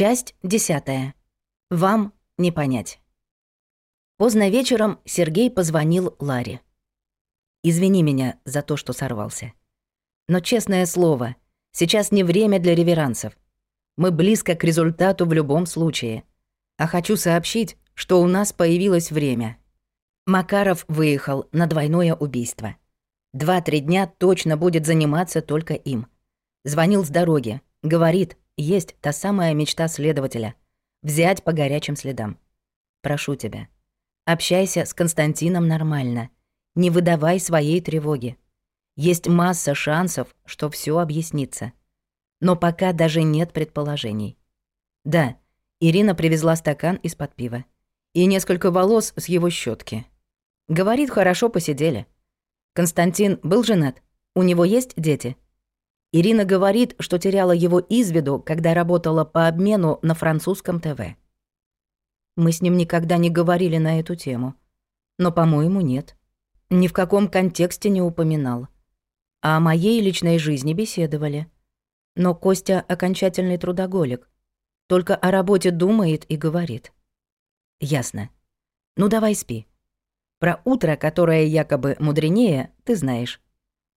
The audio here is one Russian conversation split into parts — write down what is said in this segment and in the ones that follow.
Часть десятая. Вам не понять. Поздно вечером Сергей позвонил Ларе. «Извини меня за то, что сорвался. Но, честное слово, сейчас не время для реверансов. Мы близко к результату в любом случае. А хочу сообщить, что у нас появилось время. Макаров выехал на двойное убийство. Два-три дня точно будет заниматься только им. Звонил с дороги. Говорит, есть та самая мечта следователя — взять по горячим следам. Прошу тебя, общайся с Константином нормально, не выдавай своей тревоги. Есть масса шансов, что все объяснится. Но пока даже нет предположений. Да, Ирина привезла стакан из-под пива. И несколько волос с его щетки. Говорит, хорошо посидели. Константин был женат? У него есть дети? Ирина говорит, что теряла его из виду, когда работала по обмену на французском ТВ. Мы с ним никогда не говорили на эту тему. Но, по-моему, нет. Ни в каком контексте не упоминал. А о моей личной жизни беседовали. Но Костя окончательный трудоголик. Только о работе думает и говорит. Ясно. Ну давай спи. Про утро, которое якобы мудренее, ты знаешь.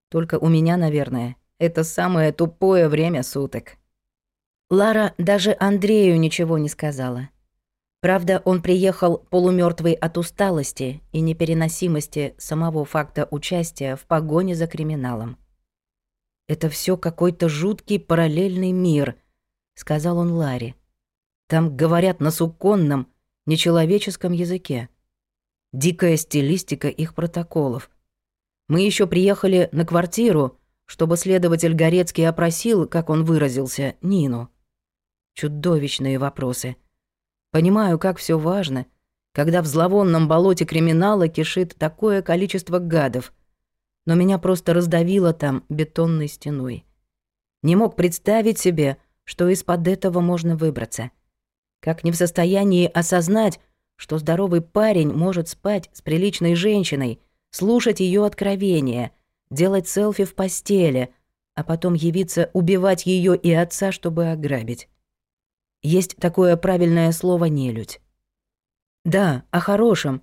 Только у меня, наверное, это самое тупое время суток. Лара даже Андрею ничего не сказала. Правда, он приехал полумертвый от усталости и непереносимости самого факта участия в погоне за криминалом. «Это все какой-то жуткий параллельный мир», — сказал он Ларе. «Там говорят на суконном, нечеловеческом языке. Дикая стилистика их протоколов. Мы еще приехали на квартиру, чтобы следователь Горецкий опросил, как он выразился, Нину. Чудовищные вопросы. Понимаю, как все важно, когда в зловонном болоте криминала кишит такое количество гадов. Но меня просто раздавило там бетонной стеной. Не мог представить себе, что из-под этого можно выбраться. Как не в состоянии осознать, что здоровый парень может спать с приличной женщиной, слушать ее откровения — делать селфи в постели, а потом явиться убивать ее и отца, чтобы ограбить. Есть такое правильное слово «нелюдь». Да, о хорошем.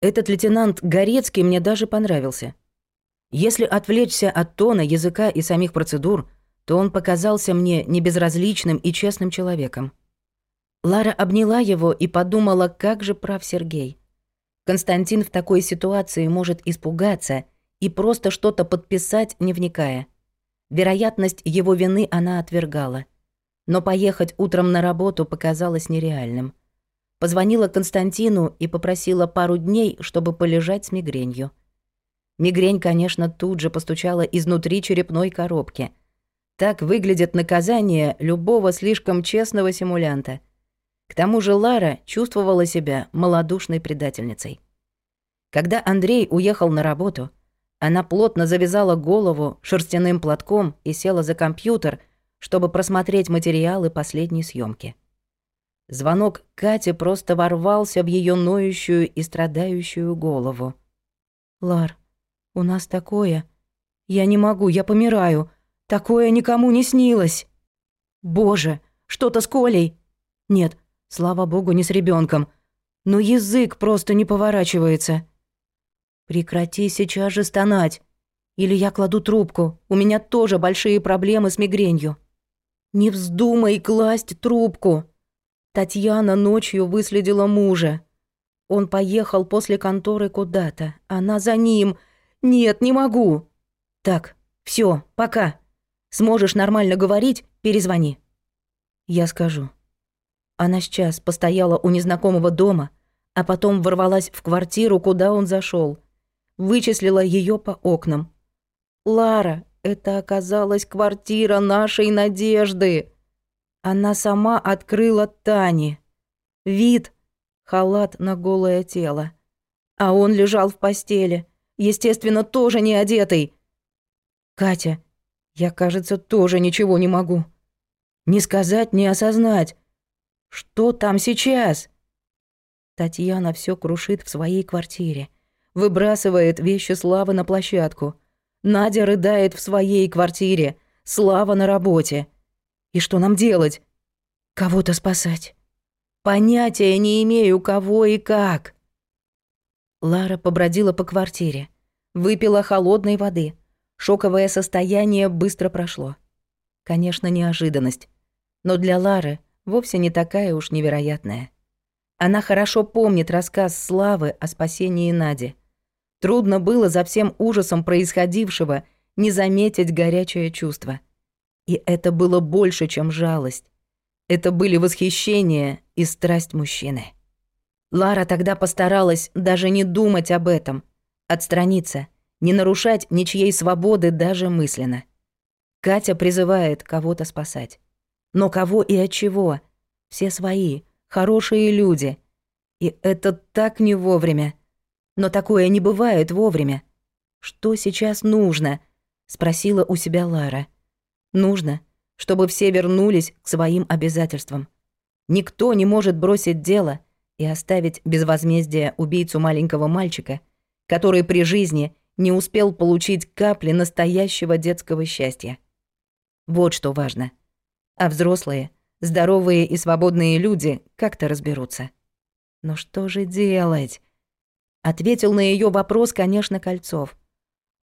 Этот лейтенант Горецкий мне даже понравился. Если отвлечься от тона, языка и самих процедур, то он показался мне небезразличным и честным человеком. Лара обняла его и подумала, как же прав Сергей. Константин в такой ситуации может испугаться – и просто что-то подписать, не вникая. Вероятность его вины она отвергала. Но поехать утром на работу показалось нереальным. Позвонила Константину и попросила пару дней, чтобы полежать с мигренью. Мигрень, конечно, тут же постучала изнутри черепной коробки. Так выглядит наказание любого слишком честного симулянта. К тому же Лара чувствовала себя малодушной предательницей. Когда Андрей уехал на работу – она плотно завязала голову шерстяным платком и села за компьютер, чтобы просмотреть материалы последней съемки. Звонок Кати просто ворвался в ее ноющую и страдающую голову. «Лар, у нас такое. Я не могу, я помираю. Такое никому не снилось. Боже, что-то с Колей. Нет, слава богу, не с ребенком. Но язык просто не поворачивается». Прекрати сейчас же стонать. Или я кладу трубку. У меня тоже большие проблемы с мигренью. Не вздумай класть трубку. Татьяна ночью выследила мужа. Он поехал после конторы куда-то. Она за ним. Нет, не могу. Так, все, пока. Сможешь нормально говорить, перезвони. Я скажу. Она сейчас постояла у незнакомого дома, а потом ворвалась в квартиру, куда он зашел вычислила ее по окнам. Лара, это оказалась квартира нашей надежды. Она сама открыла Тани. Вид, халат на голое тело. А он лежал в постели, естественно, тоже не одетый. Катя, я, кажется, тоже ничего не могу. Не сказать, не осознать. Что там сейчас? Татьяна все крушит в своей квартире выбрасывает вещи Славы на площадку. Надя рыдает в своей квартире, Слава на работе. И что нам делать? Кого-то спасать. Понятия не имею, кого и как. Лара побродила по квартире, выпила холодной воды. Шоковое состояние быстро прошло. Конечно, неожиданность, но для Лары вовсе не такая уж невероятная. Она хорошо помнит рассказ Славы о спасении Нади. Трудно было за всем ужасом происходившего не заметить горячее чувство. И это было больше, чем жалость. Это были восхищение и страсть мужчины. Лара тогда постаралась даже не думать об этом, отстраниться, не нарушать ничьей свободы даже мысленно. Катя призывает кого-то спасать. Но кого и от чего? Все свои хорошие люди. И это так не вовремя. Но такое не бывает вовремя. Что сейчас нужно? спросила у себя Лара. Нужно, чтобы все вернулись к своим обязательствам. Никто не может бросить дело и оставить без возмездия убийцу маленького мальчика, который при жизни не успел получить капли настоящего детского счастья. Вот что важно. А взрослые — здоровые и свободные люди как-то разберутся. Но что же делать? Ответил на ее вопрос, конечно, Кольцов.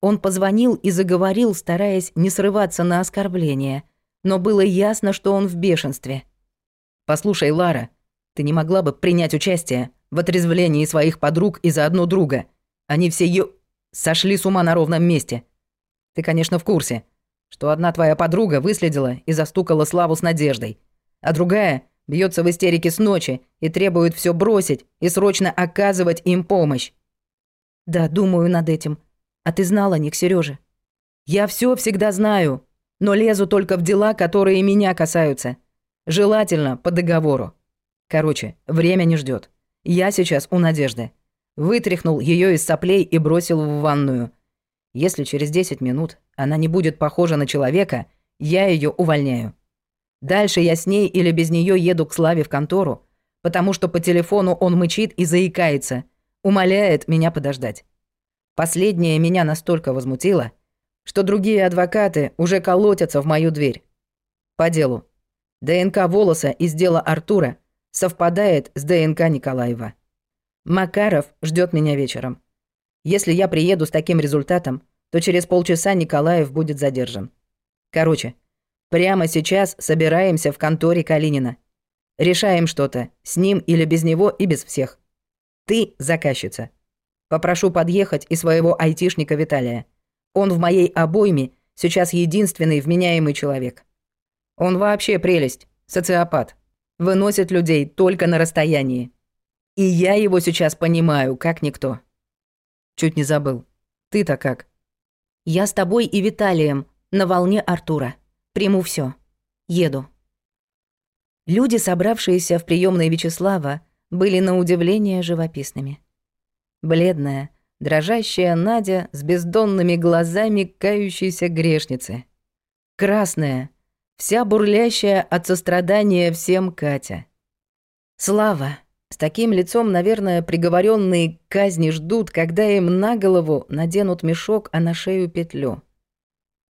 Он позвонил и заговорил, стараясь не срываться на оскорбление, но было ясно, что он в бешенстве. «Послушай, Лара, ты не могла бы принять участие в отрезвлении своих подруг и заодно друга. Они все е... сошли с ума на ровном месте. Ты, конечно, в курсе, что одна твоя подруга выследила и застукала Славу с Надеждой. а другая бьется в истерике с ночи и требует все бросить и срочно оказывать им помощь. Да, думаю над этим. А ты знала о них, Сережа? Я все всегда знаю, но лезу только в дела, которые меня касаются. Желательно по договору. Короче, время не ждет. Я сейчас у Надежды. Вытряхнул ее из соплей и бросил в ванную. Если через 10 минут она не будет похожа на человека, я ее увольняю. Дальше я с ней или без нее еду к Славе в контору, потому что по телефону он мычит и заикается, умоляет меня подождать. Последнее меня настолько возмутило, что другие адвокаты уже колотятся в мою дверь. По делу. ДНК волоса из дела Артура совпадает с ДНК Николаева. Макаров ждет меня вечером. Если я приеду с таким результатом, то через полчаса Николаев будет задержан. Короче, Прямо сейчас собираемся в конторе Калинина. Решаем что-то, с ним или без него и без всех. Ты заказчица. Попрошу подъехать и своего айтишника Виталия. Он в моей обойме сейчас единственный вменяемый человек. Он вообще прелесть, социопат. Выносит людей только на расстоянии. И я его сейчас понимаю, как никто. Чуть не забыл. Ты-то как? Я с тобой и Виталием, на волне Артура. Приму все. Еду. Люди, собравшиеся в приемной Вячеслава, были на удивление живописными. Бледная, дрожащая Надя с бездонными глазами кающейся грешницы. Красная, вся бурлящая от сострадания всем Катя. Слава, с таким лицом, наверное, приговоренные к казни ждут, когда им на голову наденут мешок, а на шею петлю.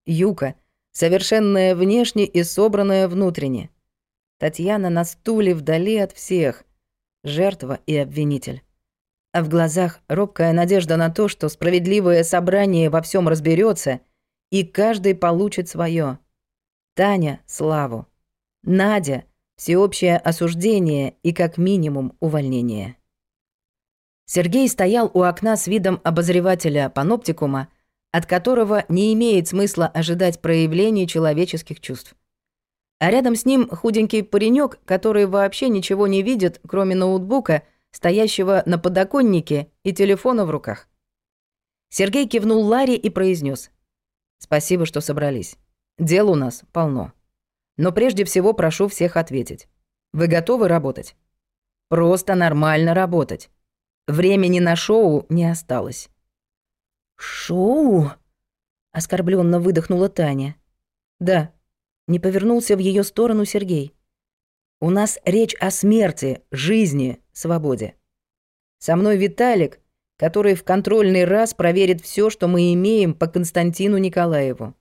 Юка — совершенная внешне и собранная внутренне. Татьяна на стуле вдали от всех, жертва и обвинитель. А в глазах робкая надежда на то, что справедливое собрание во всем разберется и каждый получит свое. Таня — славу. Надя — всеобщее осуждение и как минимум увольнение. Сергей стоял у окна с видом обозревателя паноптикума, от которого не имеет смысла ожидать проявлений человеческих чувств. А рядом с ним худенький паренек, который вообще ничего не видит, кроме ноутбука, стоящего на подоконнике и телефона в руках. Сергей кивнул Ларе и произнес: «Спасибо, что собрались. Дел у нас полно. Но прежде всего прошу всех ответить. Вы готовы работать?» «Просто нормально работать. Времени на шоу не осталось». «Шоу?» — оскорбленно выдохнула Таня. «Да», — не повернулся в ее сторону Сергей. «У нас речь о смерти, жизни, свободе. Со мной Виталик, который в контрольный раз проверит все, что мы имеем по Константину Николаеву.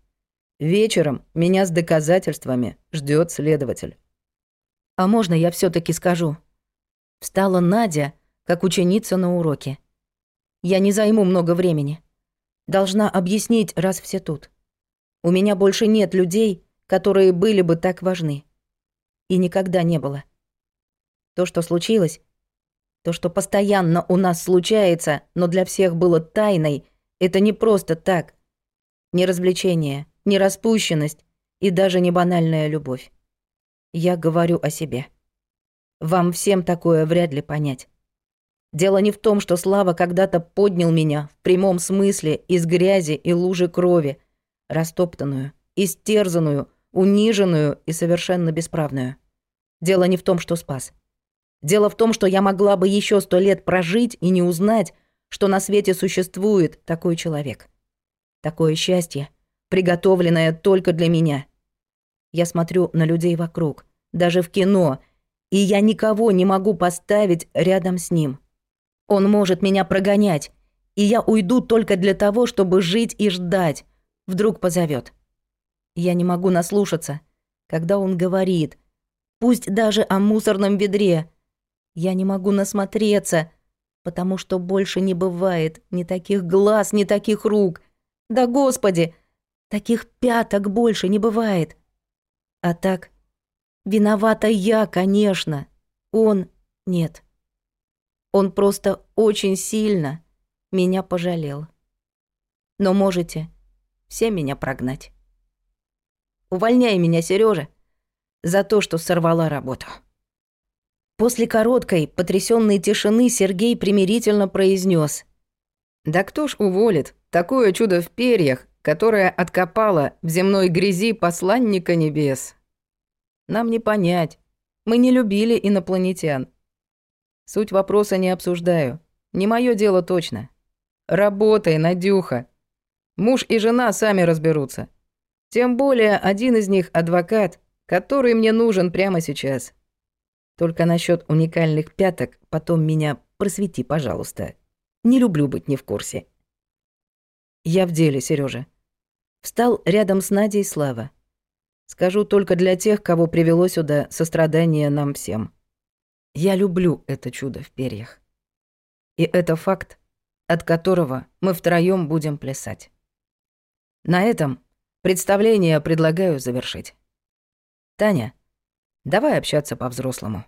Вечером меня с доказательствами ждет следователь». «А можно я все таки скажу?» Встала Надя, как ученица на уроке. «Я не займу много времени» должна объяснить раз все тут. У меня больше нет людей, которые были бы так важны. И никогда не было. То, что случилось, то, что постоянно у нас случается, но для всех было тайной, это не просто так. Не развлечение, не распущенность и даже не банальная любовь. Я говорю о себе. Вам всем такое вряд ли понять. Дело не в том, что Слава когда-то поднял меня в прямом смысле из грязи и лужи крови, растоптанную, истерзанную, униженную и совершенно бесправную. Дело не в том, что спас. Дело в том, что я могла бы еще сто лет прожить и не узнать, что на свете существует такой человек. Такое счастье, приготовленное только для меня. Я смотрю на людей вокруг, даже в кино, и я никого не могу поставить рядом с ним. Он может меня прогонять, и я уйду только для того, чтобы жить и ждать. Вдруг позовет. Я не могу наслушаться, когда он говорит, пусть даже о мусорном ведре. Я не могу насмотреться, потому что больше не бывает ни таких глаз, ни таких рук. Да господи, таких пяток больше не бывает. А так, виновата я, конечно, он нет. Он просто очень сильно меня пожалел. Но можете все меня прогнать. Увольняй меня, Сережа, за то, что сорвала работу. После короткой, потрясенной тишины Сергей примирительно произнес: «Да кто ж уволит такое чудо в перьях, которое откопало в земной грязи посланника небес? Нам не понять. Мы не любили инопланетян. Суть вопроса не обсуждаю. Не мое дело точно. Работай, Надюха. Муж и жена сами разберутся. Тем более один из них адвокат, который мне нужен прямо сейчас. Только насчет уникальных пяток потом меня просвети, пожалуйста. Не люблю быть не в курсе. Я в деле, Сережа. Встал рядом с Надей Слава. Скажу только для тех, кого привело сюда сострадание нам всем. Я люблю это чудо в перьях. И это факт, от которого мы втроем будем плясать. На этом представление предлагаю завершить. Таня, давай общаться по-взрослому.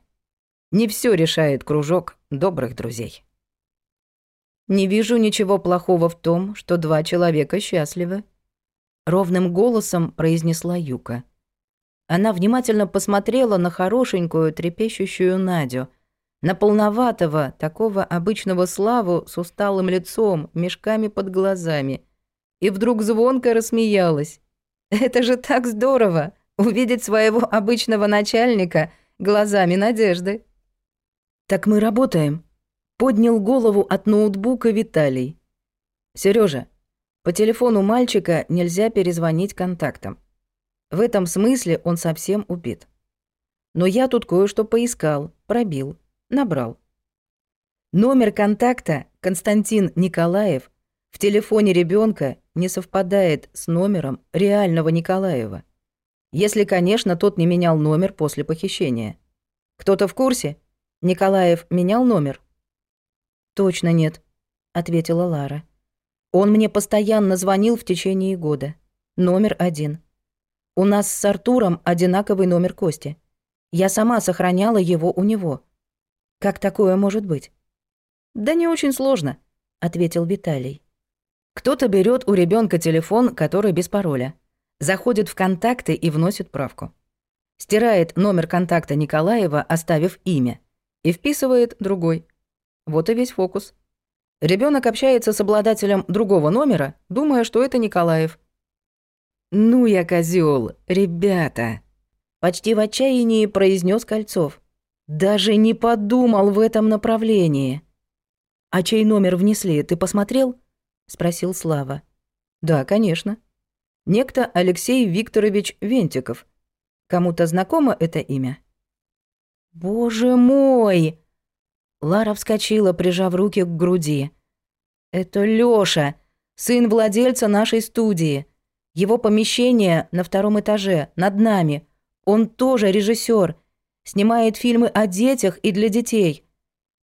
Не все решает кружок добрых друзей. Не вижу ничего плохого в том, что два человека счастливы. Ровным голосом произнесла Юка. Она внимательно посмотрела на хорошенькую, трепещущую Надю, на полноватого, такого обычного славу с усталым лицом, мешками под глазами, и вдруг звонко рассмеялась. «Это же так здорово! Увидеть своего обычного начальника глазами надежды!» «Так мы работаем», — поднял голову от ноутбука Виталий. Сережа, по телефону мальчика нельзя перезвонить контактам. В этом смысле он совсем убит. Но я тут кое-что поискал, пробил, набрал. Номер контакта Константин Николаев в телефоне ребенка не совпадает с номером реального Николаева. Если, конечно, тот не менял номер после похищения. Кто-то в курсе? Николаев менял номер? Точно нет, ответила Лара. Он мне постоянно звонил в течение года. Номер один. У нас с Артуром одинаковый номер Кости. Я сама сохраняла его у него. Как такое может быть? Да не очень сложно, ответил Виталий. Кто-то берет у ребенка телефон, который без пароля, заходит в контакты и вносит правку. Стирает номер контакта Николаева, оставив имя, и вписывает другой. Вот и весь фокус. Ребенок общается с обладателем другого номера, думая, что это Николаев – «Ну я козёл, ребята!» Почти в отчаянии произнёс Кольцов. «Даже не подумал в этом направлении!» «А чей номер внесли, ты посмотрел?» Спросил Слава. «Да, конечно. Некто Алексей Викторович Вентиков. Кому-то знакомо это имя?» «Боже мой!» Лара вскочила, прижав руки к груди. «Это Лёша, сын владельца нашей студии. Его помещение на втором этаже, над нами. Он тоже режиссер. Снимает фильмы о детях и для детей.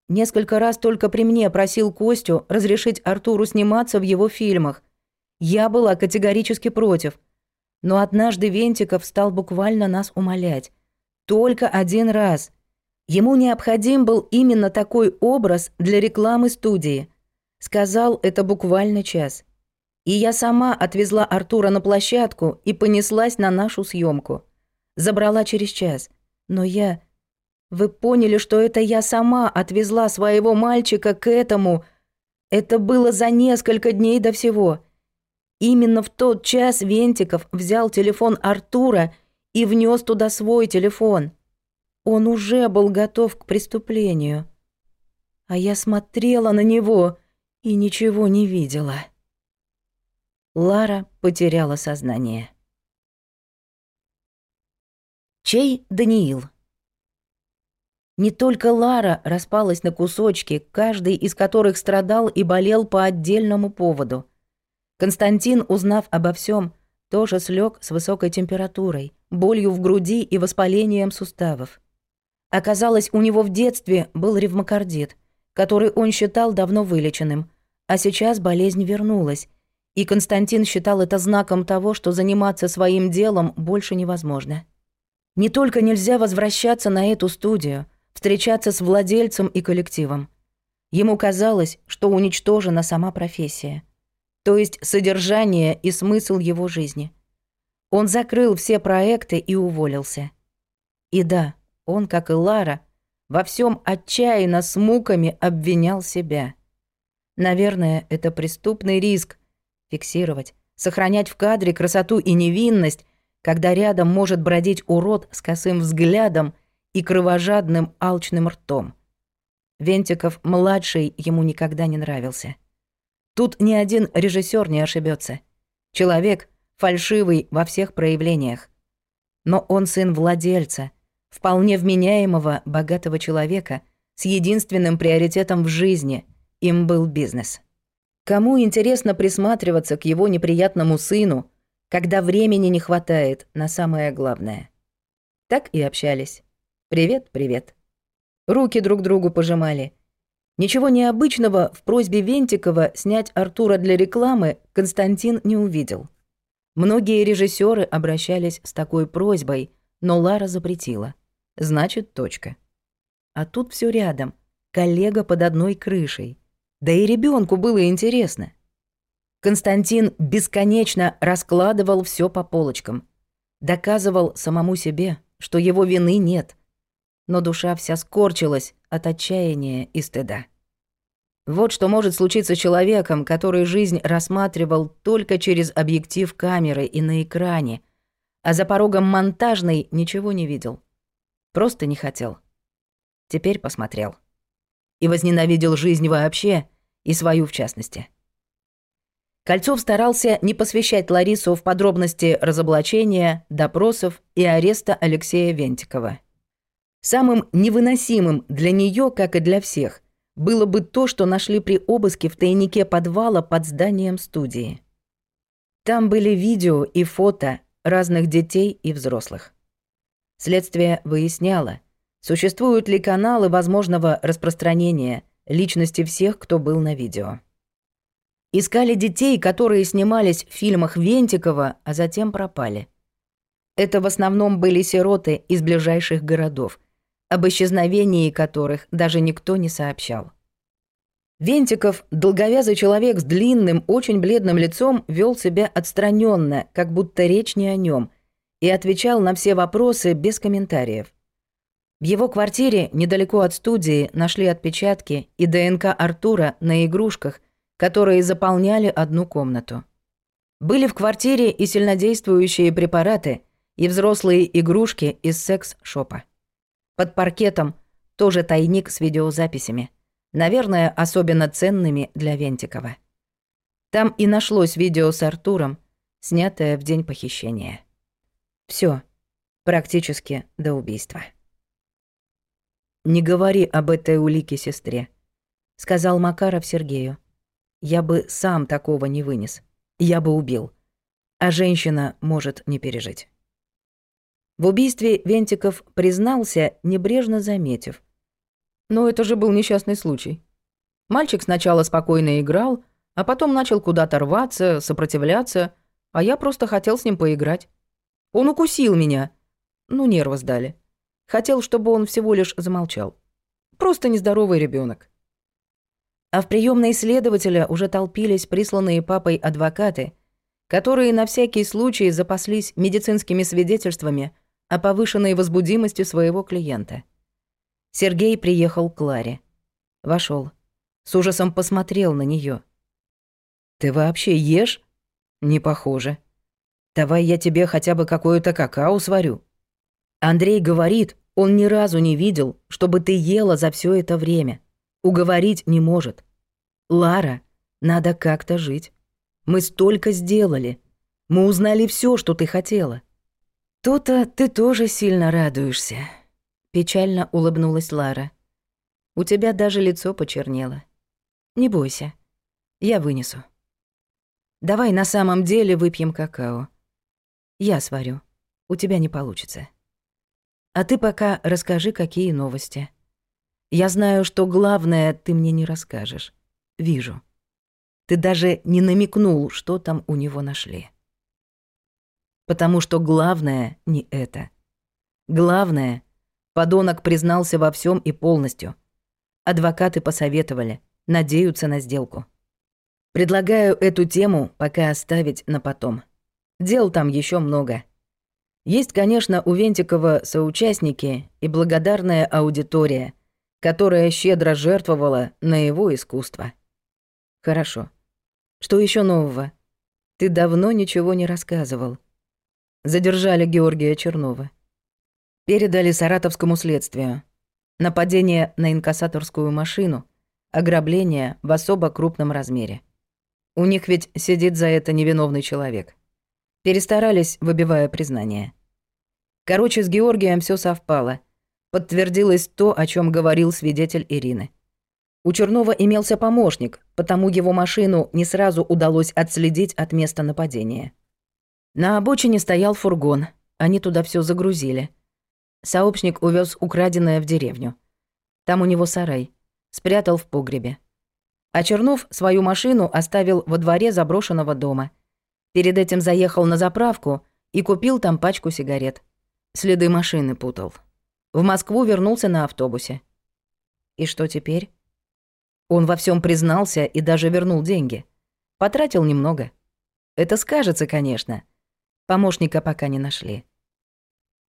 Несколько раз только при мне просил Костю разрешить Артуру сниматься в его фильмах. Я была категорически против. Но однажды Вентиков стал буквально нас умолять. Только один раз. Ему необходим был именно такой образ для рекламы студии. Сказал это буквально час. И я сама отвезла Артура на площадку и понеслась на нашу съемку. Забрала через час. Но я... Вы поняли, что это я сама отвезла своего мальчика к этому... Это было за несколько дней до всего. Именно в тот час Вентиков взял телефон Артура и внес туда свой телефон. Он уже был готов к преступлению. А я смотрела на него и ничего не видела. Лара потеряла сознание. Чей Даниил? Не только Лара распалась на кусочки, каждый из которых страдал и болел по отдельному поводу. Константин, узнав обо всем, тоже слег с высокой температурой, болью в груди и воспалением суставов. Оказалось, у него в детстве был ревмокардит, который он считал давно вылеченным, а сейчас болезнь вернулась, и Константин считал это знаком того, что заниматься своим делом больше невозможно. Не только нельзя возвращаться на эту студию, встречаться с владельцем и коллективом. Ему казалось, что уничтожена сама профессия, то есть содержание и смысл его жизни. Он закрыл все проекты и уволился. И да, он, как и Лара, во всем отчаянно с муками обвинял себя. Наверное, это преступный риск — фиксировать, сохранять в кадре красоту и невинность, когда рядом может бродить урод с косым взглядом и кровожадным алчным ртом. Вентиков младший ему никогда не нравился. Тут ни один режиссер не ошибется. Человек фальшивый во всех проявлениях. Но он сын владельца, вполне вменяемого богатого человека с единственным приоритетом в жизни. Им был бизнес. Кому интересно присматриваться к его неприятному сыну, когда времени не хватает на самое главное. Так и общались. Привет, привет. Руки друг другу пожимали. Ничего необычного в просьбе Вентикова снять Артура для рекламы Константин не увидел. Многие режиссеры обращались с такой просьбой, но Лара запретила. Значит, точка. А тут все рядом. Коллега под одной крышей. Да и ребенку было интересно. Константин бесконечно раскладывал все по полочкам. Доказывал самому себе, что его вины нет. Но душа вся скорчилась от отчаяния и стыда. Вот что может случиться с человеком, который жизнь рассматривал только через объектив камеры и на экране, а за порогом монтажной ничего не видел. Просто не хотел. Теперь посмотрел. и возненавидел жизнь вообще, и свою в частности. Кольцов старался не посвящать Ларису в подробности разоблачения, допросов и ареста Алексея Вентикова. Самым невыносимым для нее, как и для всех, было бы то, что нашли при обыске в тайнике подвала под зданием студии. Там были видео и фото разных детей и взрослых. Следствие выясняло – Существуют ли каналы возможного распространения личности всех, кто был на видео? Искали детей, которые снимались в фильмах Вентикова, а затем пропали. Это в основном были сироты из ближайших городов, об исчезновении которых даже никто не сообщал. Вентиков, долговязый человек с длинным, очень бледным лицом, вел себя отстраненно, как будто речь не о нем, и отвечал на все вопросы без комментариев – В его квартире, недалеко от студии, нашли отпечатки и ДНК Артура на игрушках, которые заполняли одну комнату. Были в квартире и сильнодействующие препараты, и взрослые игрушки из секс-шопа. Под паркетом тоже тайник с видеозаписями, наверное, особенно ценными для Вентикова. Там и нашлось видео с Артуром, снятое в день похищения. Все, практически до убийства. «Не говори об этой улике сестре», — сказал Макаров Сергею. Я бы сам такого не вынес. Я бы убил. А женщина может не пережить. В убийстве Вентиков признался, небрежно заметив. Но это же был несчастный случай. Мальчик сначала спокойно играл, а потом начал куда-то рваться, сопротивляться, а я просто хотел с ним поиграть. Он укусил меня. Ну, нервы сдали. Хотел, чтобы он всего лишь замолчал. Просто нездоровый ребенок. А в приемной следователя уже толпились присланные папой адвокаты, которые на всякий случай запаслись медицинскими свидетельствами о повышенной возбудимости своего клиента. Сергей приехал к Ларе. Вошел. С ужасом посмотрел на нее. «Ты вообще ешь?» «Не похоже. Давай я тебе хотя бы какое-то какао сварю». Андрей говорит, он ни разу не видел, чтобы ты ела за все это время. Уговорить не может. Лара, надо как-то жить. Мы столько сделали. Мы узнали все, что ты хотела. То-то ты тоже сильно радуешься. Печально улыбнулась Лара. У тебя даже лицо почернело. Не бойся. Я вынесу. Давай на самом деле выпьем какао. Я сварю. У тебя не получится. А ты пока расскажи, какие новости. Я знаю, что главное ты мне не расскажешь. Вижу. Ты даже не намекнул, что там у него нашли. Потому что главное не это. Главное, подонок признался во всем и полностью. Адвокаты посоветовали, надеются на сделку. Предлагаю эту тему пока оставить на потом. Дел там еще много. Есть, конечно, у Вентикова соучастники и благодарная аудитория, которая щедро жертвовала на его искусство. Хорошо. Что еще нового? Ты давно ничего не рассказывал. Задержали Георгия Чернова. Передали саратовскому следствию. Нападение на инкассаторскую машину, ограбление в особо крупном размере. У них ведь сидит за это невиновный человек перестарались, выбивая признание. Короче, с Георгием все совпало. Подтвердилось то, о чем говорил свидетель Ирины. У Чернова имелся помощник, потому его машину не сразу удалось отследить от места нападения. На обочине стоял фургон, они туда все загрузили. Сообщник увез украденное в деревню. Там у него сарай. Спрятал в погребе. А Чернов свою машину оставил во дворе заброшенного дома – Перед этим заехал на заправку и купил там пачку сигарет. Следы машины путал. В Москву вернулся на автобусе. И что теперь? Он во всем признался и даже вернул деньги. Потратил немного. Это скажется, конечно. Помощника пока не нашли.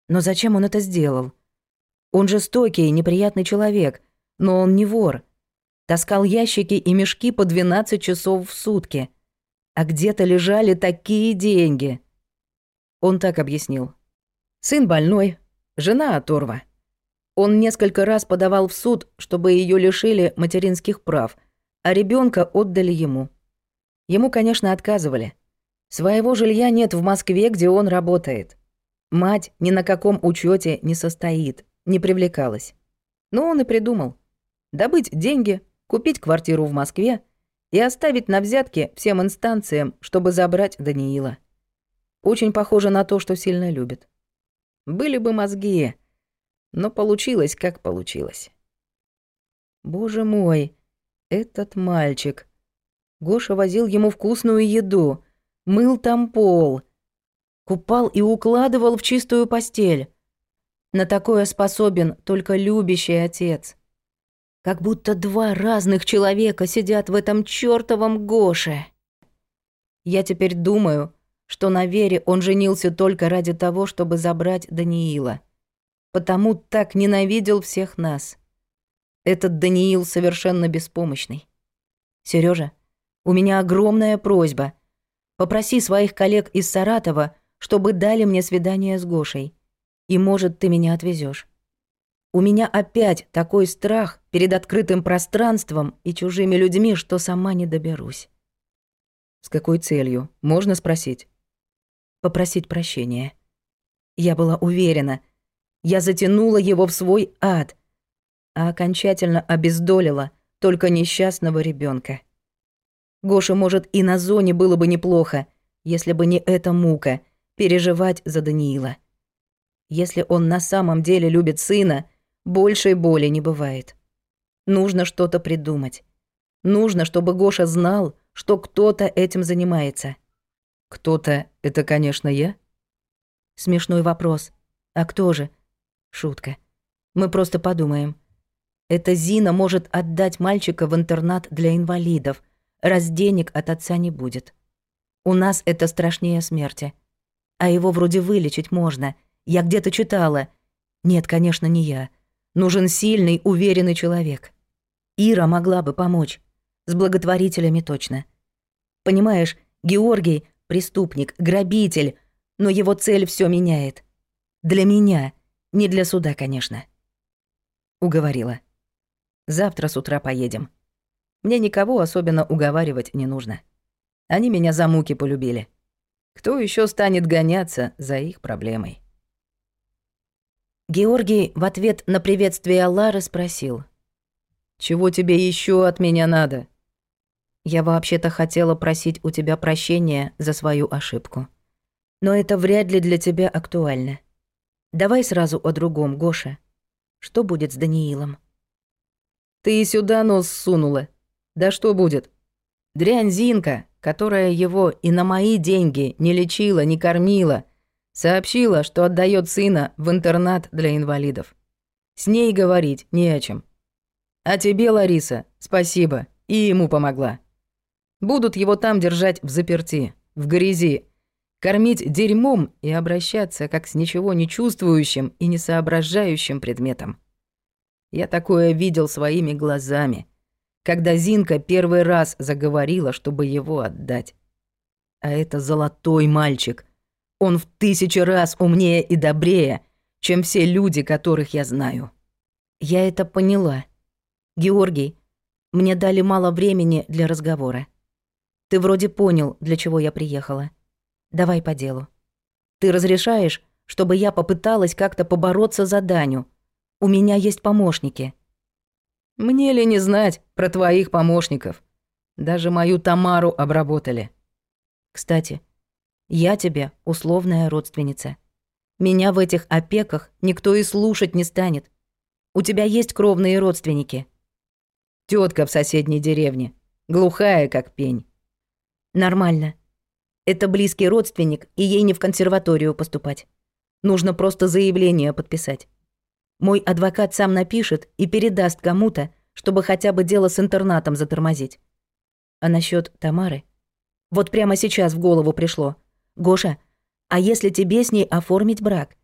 Но зачем он это сделал? Он жестокий и неприятный человек, но он не вор. Таскал ящики и мешки по 12 часов в сутки — а где-то лежали такие деньги. Он так объяснил. Сын больной, жена оторва. Он несколько раз подавал в суд, чтобы ее лишили материнских прав, а ребенка отдали ему. Ему, конечно, отказывали. Своего жилья нет в Москве, где он работает. Мать ни на каком учете не состоит, не привлекалась. Но он и придумал. Добыть деньги, купить квартиру в Москве — и оставить на взятке всем инстанциям, чтобы забрать Даниила. Очень похоже на то, что сильно любит. Были бы мозги, но получилось, как получилось. Боже мой, этот мальчик. Гоша возил ему вкусную еду, мыл там пол, купал и укладывал в чистую постель. На такое способен только любящий отец как будто два разных человека сидят в этом чёртовом Гоше. Я теперь думаю, что на Вере он женился только ради того, чтобы забрать Даниила. Потому так ненавидел всех нас. Этот Даниил совершенно беспомощный. Сережа, у меня огромная просьба. Попроси своих коллег из Саратова, чтобы дали мне свидание с Гошей. И, может, ты меня отвезёшь. У меня опять такой страх перед открытым пространством и чужими людьми, что сама не доберусь. С какой целью? Можно спросить? Попросить прощения. Я была уверена. Я затянула его в свой ад, а окончательно обездолила только несчастного ребенка. Гоше, может, и на зоне было бы неплохо, если бы не эта мука — переживать за Даниила. Если он на самом деле любит сына — Большей боли не бывает. Нужно что-то придумать. Нужно, чтобы Гоша знал, что кто-то этим занимается. Кто-то — это, конечно, я? Смешной вопрос. А кто же? Шутка. Мы просто подумаем. Эта Зина может отдать мальчика в интернат для инвалидов, раз денег от отца не будет. У нас это страшнее смерти. А его вроде вылечить можно. Я где-то читала. Нет, конечно, не я. Нужен сильный, уверенный человек. Ира могла бы помочь. С благотворителями точно. Понимаешь, Георгий — преступник, грабитель, но его цель все меняет. Для меня, не для суда, конечно. Уговорила. Завтра с утра поедем. Мне никого особенно уговаривать не нужно. Они меня за муки полюбили. Кто еще станет гоняться за их проблемой? Георгий в ответ на приветствие Лары спросил. «Чего тебе еще от меня надо?» «Я вообще-то хотела просить у тебя прощения за свою ошибку. Но это вряд ли для тебя актуально. Давай сразу о другом, Гоша. Что будет с Даниилом?» «Ты и сюда нос сунула. Да что будет? Дрянь Зинка, которая его и на мои деньги не лечила, не кормила — сообщила, что отдает сына в интернат для инвалидов. С ней говорить не о чем. А тебе, Лариса, спасибо, и ему помогла. Будут его там держать в заперти, в грязи, кормить дерьмом и обращаться как с ничего не чувствующим и не соображающим предметом. Я такое видел своими глазами, когда Зинка первый раз заговорила, чтобы его отдать. А это золотой мальчик, он в тысячу раз умнее и добрее, чем все люди, которых я знаю. Я это поняла. Георгий, мне дали мало времени для разговора. Ты вроде понял, для чего я приехала. Давай по делу. Ты разрешаешь, чтобы я попыталась как-то побороться за Даню? У меня есть помощники. Мне ли не знать про твоих помощников? Даже мою Тамару обработали. Кстати, я тебе условная родственница. Меня в этих опеках никто и слушать не станет. У тебя есть кровные родственники. Тетка в соседней деревне, глухая как пень. Нормально. Это близкий родственник, и ей не в консерваторию поступать. Нужно просто заявление подписать. Мой адвокат сам напишет и передаст кому-то, чтобы хотя бы дело с интернатом затормозить. А насчет Тамары? Вот прямо сейчас в голову пришло. Гоша, а если тебе с ней оформить брак?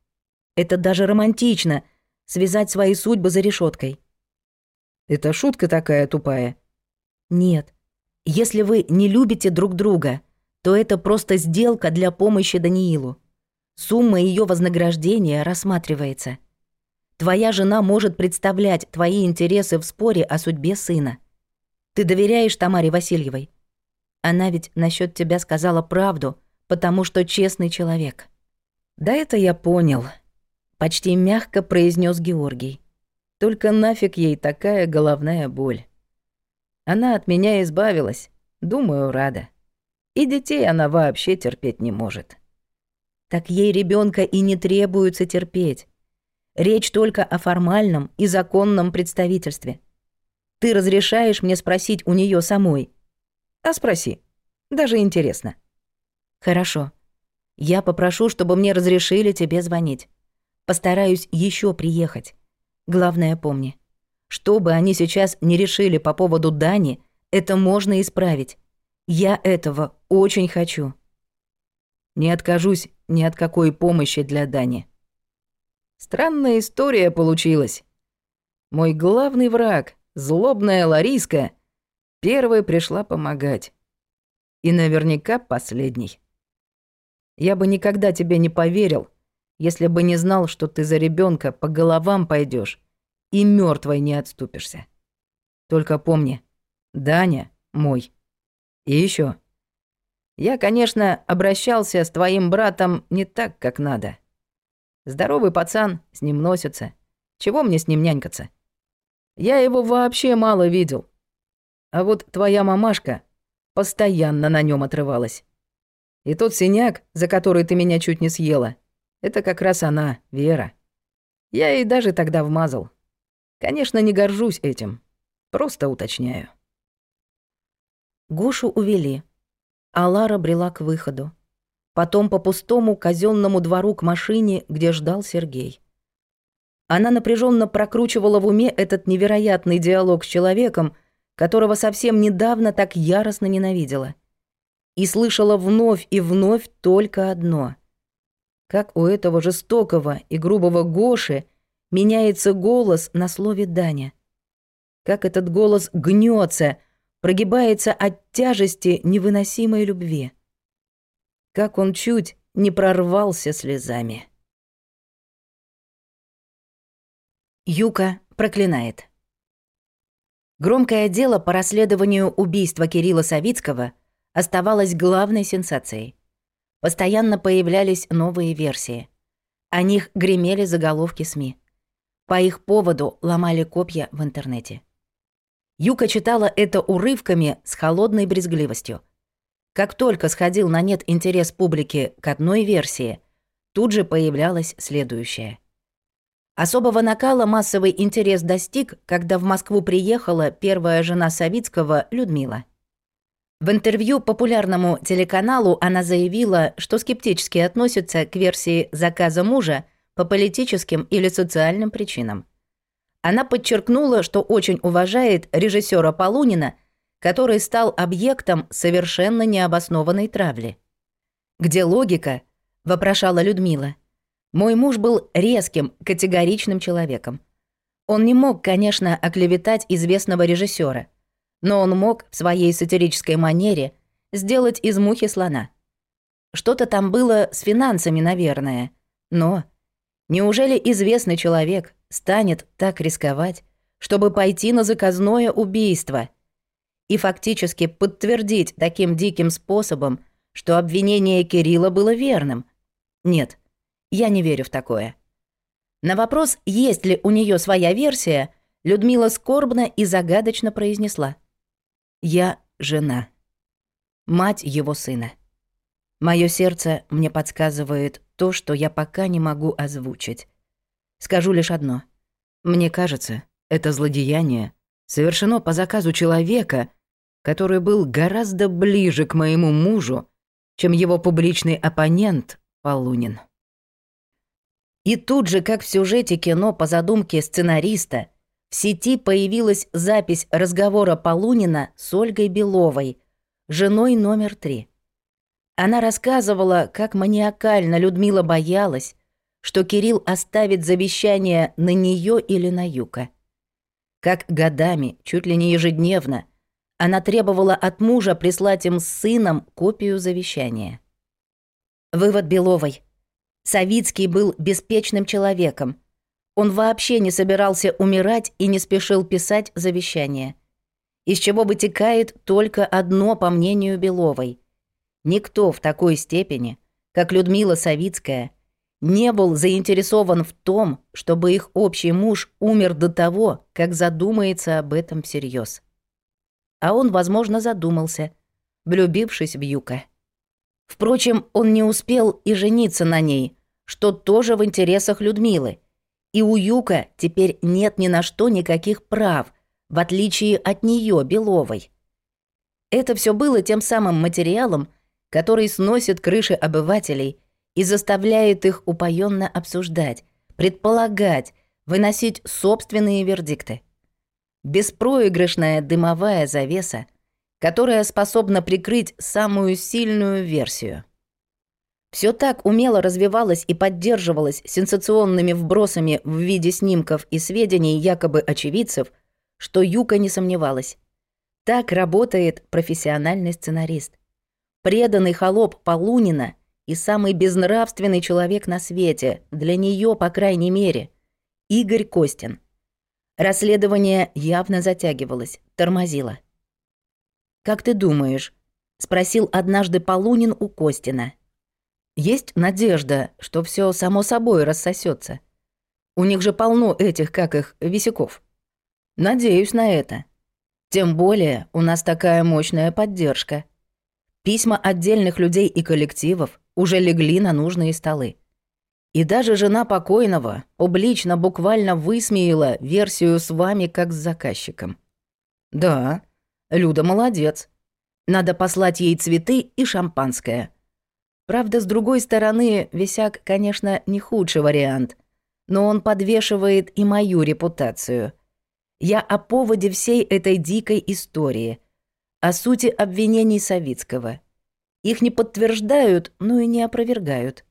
Это даже романтично — связать свои судьбы за решеткой. Это шутка такая тупая. Нет. Если вы не любите друг друга, то это просто сделка для помощи Даниилу. Сумма ее вознаграждения рассматривается. Твоя жена может представлять твои интересы в споре о судьбе сына. Ты доверяешь Тамаре Васильевой? Она ведь насчет тебя сказала правду, потому что честный человек. Да это я понял, почти мягко произнес Георгий. Только нафиг ей такая головная боль. Она от меня избавилась, думаю, рада. И детей она вообще терпеть не может. Так ей ребенка и не требуется терпеть. Речь только о формальном и законном представительстве. Ты разрешаешь мне спросить у нее самой? А спроси. Даже интересно. Хорошо. Я попрошу, чтобы мне разрешили тебе звонить. Постараюсь еще приехать. Главное помни. Что бы они сейчас не решили по поводу Дани, это можно исправить. Я этого очень хочу. Не откажусь ни от какой помощи для Дани. Странная история получилась. Мой главный враг, злобная Лариска, первой пришла помогать. И наверняка последний. Я бы никогда тебе не поверил, если бы не знал, что ты за ребенка по головам пойдешь и мертвой не отступишься. Только помни, Даня мой. И еще. Я, конечно, обращался с твоим братом не так, как надо. Здоровый пацан, с ним носится. Чего мне с ним нянькаться? Я его вообще мало видел. А вот твоя мамашка постоянно на нем отрывалась. И тот синяк, за который ты меня чуть не съела, это как раз она, Вера. Я ей даже тогда вмазал. Конечно, не горжусь этим. Просто уточняю. Гушу увели. А Лара брела к выходу. Потом по пустому казенному двору к машине, где ждал Сергей. Она напряженно прокручивала в уме этот невероятный диалог с человеком, которого совсем недавно так яростно ненавидела — и слышала вновь и вновь только одно. Как у этого жестокого и грубого Гоши меняется голос на слове «Даня». Как этот голос гнется, прогибается от тяжести невыносимой любви. Как он чуть не прорвался слезами. Юка проклинает. Громкое дело по расследованию убийства Кирилла Савицкого – оставалась главной сенсацией. Постоянно появлялись новые версии. О них гремели заголовки СМИ. По их поводу ломали копья в интернете. Юка читала это урывками с холодной брезгливостью. Как только сходил на нет интерес публики к одной версии, тут же появлялась следующая. Особого накала массовый интерес достиг, когда в Москву приехала первая жена Савицкого, Людмила – в интервью популярному телеканалу она заявила, что скептически относится к версии заказа мужа по политическим или социальным причинам. Она подчеркнула, что очень уважает режиссера Полунина, который стал объектом совершенно необоснованной травли. «Где логика?» – вопрошала Людмила. «Мой муж был резким, категоричным человеком. Он не мог, конечно, оклеветать известного режиссера. но он мог в своей сатирической манере сделать из мухи слона. Что-то там было с финансами, наверное, но неужели известный человек станет так рисковать, чтобы пойти на заказное убийство и фактически подтвердить таким диким способом, что обвинение Кирилла было верным? Нет, я не верю в такое. На вопрос, есть ли у нее своя версия, Людмила скорбно и загадочно произнесла. Я жена. Мать его сына. Мое сердце мне подсказывает то, что я пока не могу озвучить. Скажу лишь одно. Мне кажется, это злодеяние совершено по заказу человека, который был гораздо ближе к моему мужу, чем его публичный оппонент Полунин. И тут же, как в сюжете кино по задумке сценариста, в сети появилась запись разговора Полунина с Ольгой Беловой, женой номер три. Она рассказывала, как маниакально Людмила боялась, что Кирилл оставит завещание на нее или на Юка. Как годами, чуть ли не ежедневно, она требовала от мужа прислать им с сыном копию завещания. Вывод Беловой. Савицкий был беспечным человеком, он вообще не собирался умирать и не спешил писать завещание. Из чего вытекает только одно, по мнению Беловой. Никто в такой степени, как Людмила Савицкая, не был заинтересован в том, чтобы их общий муж умер до того, как задумается об этом всерьез. А он, возможно, задумался, влюбившись в Юка. Впрочем, он не успел и жениться на ней, что тоже в интересах Людмилы — и у Юка теперь нет ни на что никаких прав, в отличие от нее, Беловой. Это все было тем самым материалом, который сносит крыши обывателей и заставляет их упоенно обсуждать, предполагать, выносить собственные вердикты. Беспроигрышная дымовая завеса, которая способна прикрыть самую сильную версию – все так умело развивалось и поддерживалось сенсационными вбросами в виде снимков и сведений якобы очевидцев, что Юка не сомневалась. Так работает профессиональный сценарист. Преданный холоп Полунина и самый безнравственный человек на свете, для нее, по крайней мере, Игорь Костин. Расследование явно затягивалось, тормозило. «Как ты думаешь?» — спросил однажды Полунин у Костина — есть надежда, что все само собой рассосется. У них же полно этих, как их, висяков. Надеюсь на это. Тем более у нас такая мощная поддержка. Письма отдельных людей и коллективов уже легли на нужные столы. И даже жена покойного облично буквально высмеяла версию с вами как с заказчиком. Да, Люда молодец. Надо послать ей цветы и шампанское – Правда, с другой стороны, висяк, конечно, не худший вариант, но он подвешивает и мою репутацию. Я о поводе всей этой дикой истории, о сути обвинений Савицкого. Их не подтверждают, но и не опровергают.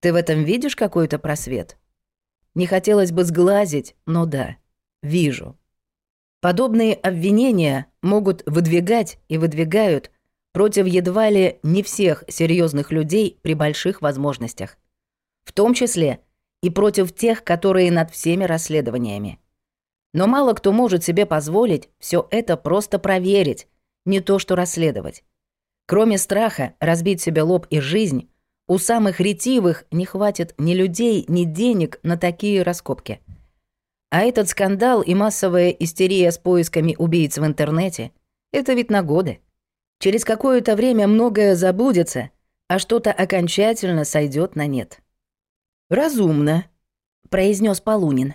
Ты в этом видишь какой-то просвет? Не хотелось бы сглазить, но да, вижу. Подобные обвинения могут выдвигать и выдвигают против едва ли не всех серьезных людей при больших возможностях. В том числе и против тех, которые над всеми расследованиями. Но мало кто может себе позволить все это просто проверить, не то что расследовать. Кроме страха разбить себе лоб и жизнь, у самых ретивых не хватит ни людей, ни денег на такие раскопки. А этот скандал и массовая истерия с поисками убийц в интернете – это ведь на годы. Через какое-то время многое забудется, а что-то окончательно сойдет на нет. «Разумно», — произнес Полунин.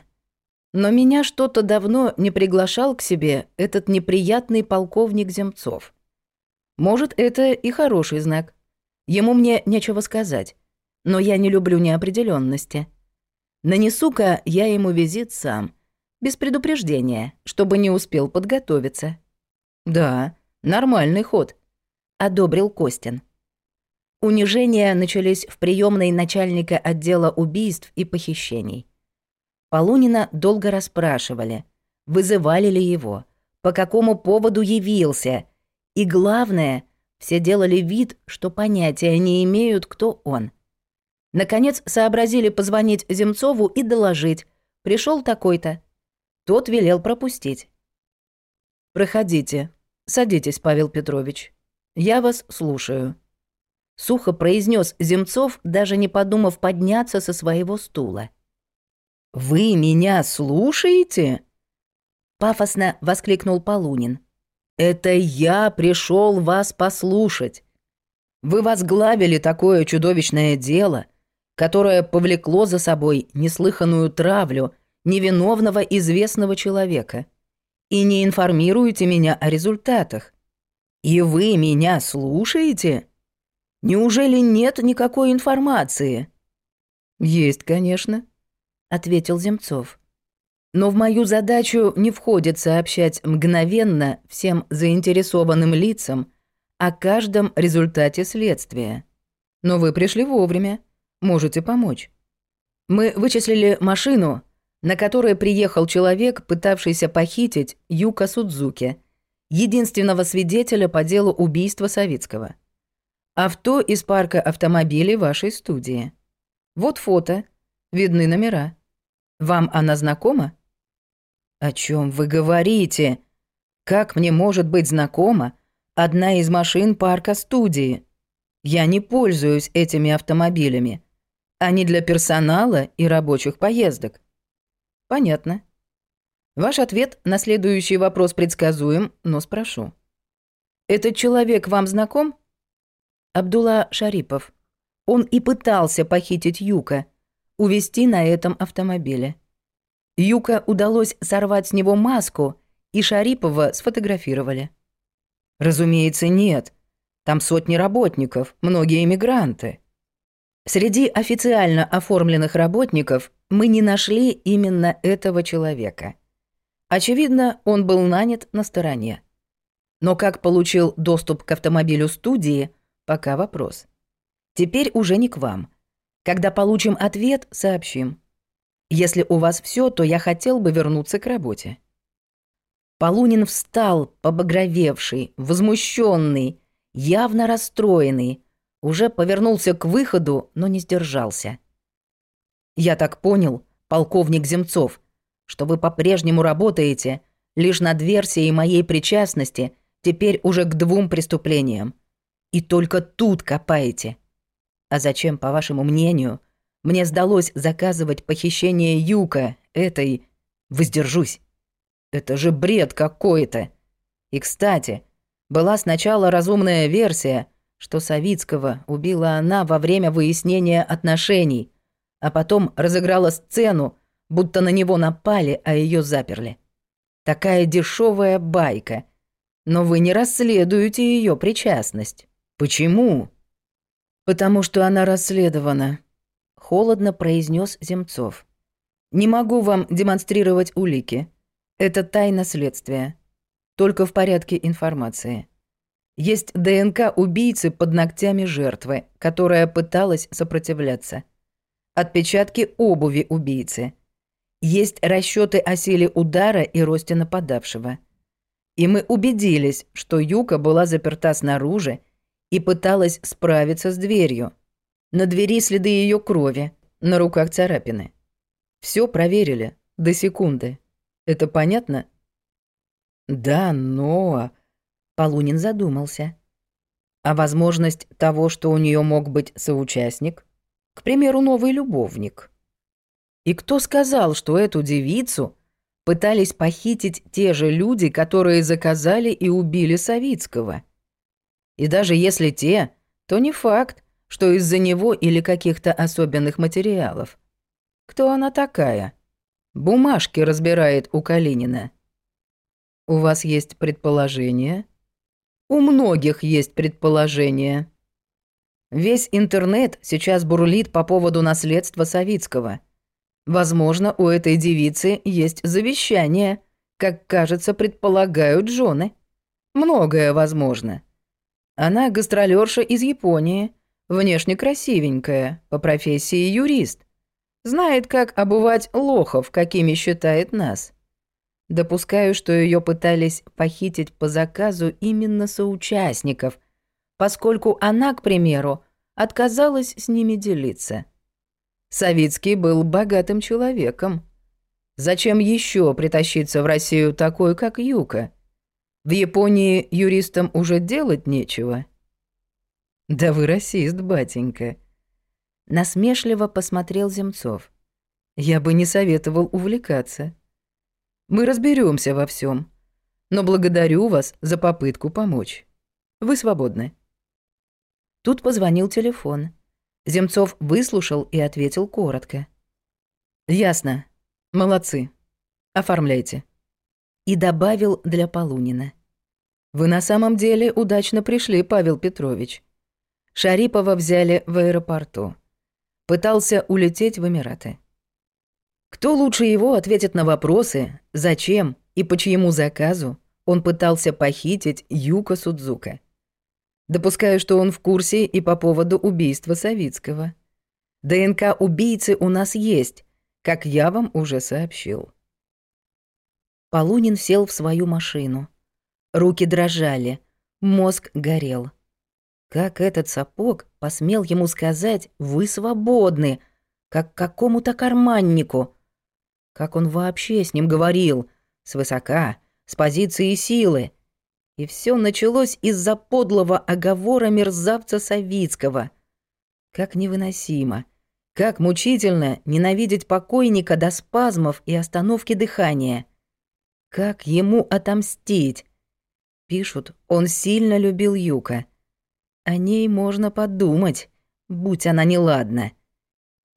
«Но меня что-то давно не приглашал к себе этот неприятный полковник Земцов. Может, это и хороший знак. Ему мне нечего сказать, но я не люблю неопределенности. Нанесу-ка я ему визит сам, без предупреждения, чтобы не успел подготовиться». «Да», Нормальный ход одобрил Костин. Унижения начались в приемной начальника отдела убийств и похищений. Полунина долго расспрашивали, вызывали ли его, по какому поводу явился, и главное, все делали вид, что понятия не имеют, кто он. Наконец сообразили позвонить Земцову и доложить, пришел такой-то. Тот велел пропустить. «Проходите. Садитесь, Павел Петрович», Я вас слушаю». Сухо произнес Земцов, даже не подумав подняться со своего стула. «Вы меня слушаете?» Пафосно воскликнул Полунин. Это я пришел вас послушать. Вы возглавили такое чудовищное дело, которое повлекло за собой неслыханную травлю невиновного известного человека, и не информируете меня о результатах. И вы меня слушаете? Неужели нет никакой информации? Есть, конечно, ответил Земцов. Но в мою задачу не входит сообщать мгновенно всем заинтересованным лицам о каждом результате следствия. Но вы пришли вовремя, можете помочь. Мы вычислили машину, на которой приехал человек, пытавшийся похитить Юка Судзуки — единственного свидетеля по делу убийства Савицкого. Авто из парка автомобилей вашей студии. Вот фото. Видны номера. Вам она знакома? О чем вы говорите? Как мне может быть знакома одна из машин парка студии? Я не пользуюсь этими автомобилями. Они для персонала и рабочих поездок. Понятно. Ваш ответ на следующий вопрос предсказуем, но спрошу. Этот человек вам знаком?» Абдулла Шарипов. Он и пытался похитить Юка, увезти на этом автомобиле. Юка удалось сорвать с него маску, и Шарипова сфотографировали. Разумеется, нет. Там сотни работников, многие иммигранты. Среди официально оформленных работников мы не нашли именно этого человека. Очевидно, он был нанят на стороне. Но как получил доступ к автомобилю студии, пока вопрос. Теперь уже не к вам. Когда получим ответ, сообщим. Если у вас все, то я хотел бы вернуться к работе. Полунин встал, побагровевший, возмущенный, явно расстроенный, уже повернулся к выходу, но не сдержался. Я так понял, полковник Земцов — что вы по-прежнему работаете лишь над версией моей причастности теперь уже к двум преступлениям. И только тут копаете. А зачем, по вашему мнению, мне сдалось заказывать похищение Юка этой... Воздержусь. Это же бред какой-то. И, кстати, была сначала разумная версия, что Савицкого убила она во время выяснения отношений, а потом разыграла сцену, будто на него напали, а ее заперли. Такая дешевая байка. Но вы не расследуете ее причастность. Почему? Потому что она расследована, холодно произнес Земцов. Не могу вам демонстрировать улики. Это тайна следствия. Только в порядке информации. Есть ДНК убийцы под ногтями жертвы, которая пыталась сопротивляться. Отпечатки обуви убийцы – Есть расчеты о силе удара и росте нападавшего. И мы убедились, что Юка была заперта снаружи и пыталась справиться с дверью. На двери следы ее крови, на руках царапины. Все проверили, до секунды. Это понятно? Да, но... Полунин задумался. А возможность того, что у нее мог быть соучастник? К примеру, новый любовник. И кто сказал, что эту девицу пытались похитить те же люди, которые заказали и убили Савицкого? И даже если те, то не факт, что из-за него или каких-то особенных материалов. Кто она такая? Бумажки разбирает у Калинина. У вас есть предположение? У многих есть предположение. Весь интернет сейчас бурлит по поводу наследства Савицкого. Возможно, у этой девицы есть завещание, как, кажется, предполагают жены. Многое возможно. Она гастролерша из Японии, внешне красивенькая, по профессии юрист. Знает, как обувать лохов, какими считает нас. Допускаю, что ее пытались похитить по заказу именно соучастников, поскольку она, к примеру, отказалась с ними делиться – Савицкий был богатым человеком. Зачем еще притащиться в Россию такой, как Юка? В Японии юристам уже делать нечего. Да вы расист, батенька. Насмешливо посмотрел Земцов. Я бы не советовал увлекаться. Мы разберемся во всем. Но благодарю вас за попытку помочь. Вы свободны. Тут позвонил телефон. Земцов выслушал и ответил коротко. «Ясно. Молодцы. Оформляйте». И добавил для Полунина. «Вы на самом деле удачно пришли, Павел Петрович. Шарипова взяли в аэропорту. Пытался улететь в Эмираты. Кто лучше его ответит на вопросы, зачем и по чьему заказу он пытался похитить Юка Судзука? Допускаю, что он в курсе и по поводу убийства Савицкого. ДНК убийцы у нас есть, как я вам уже сообщил. Полунин сел в свою машину. Руки дрожали, мозг горел. Как этот сапог посмел ему сказать «Вы свободны», как какому-то карманнику? Как он вообще с ним говорил? Свысока, с позиции силы. И все началось из-за подлого оговора мерзавца Савицкого. Как невыносимо, как мучительно ненавидеть покойника до спазмов и остановки дыхания. Как ему отомстить? Пишут, он сильно любил Юка. О ней можно подумать, будь она неладна.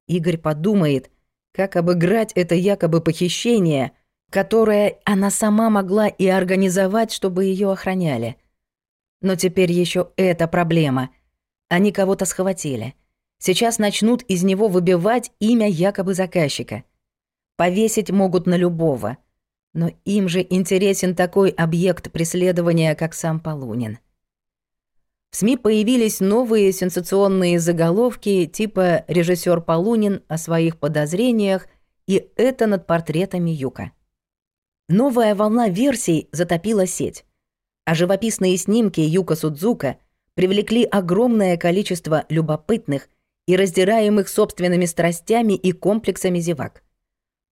Игорь подумает, как обыграть это якобы похищение — которое она сама могла и организовать, чтобы ее охраняли. Но теперь еще эта проблема. Они кого-то схватили. Сейчас начнут из него выбивать имя якобы заказчика. Повесить могут на любого. Но им же интересен такой объект преследования, как сам Полунин. В СМИ появились новые сенсационные заголовки типа «Режиссер Полунин о своих подозрениях» и «Это над портретами Юка». Новая волна версий затопила сеть, а живописные снимки Юка Судзука привлекли огромное количество любопытных и раздираемых собственными страстями и комплексами зевак.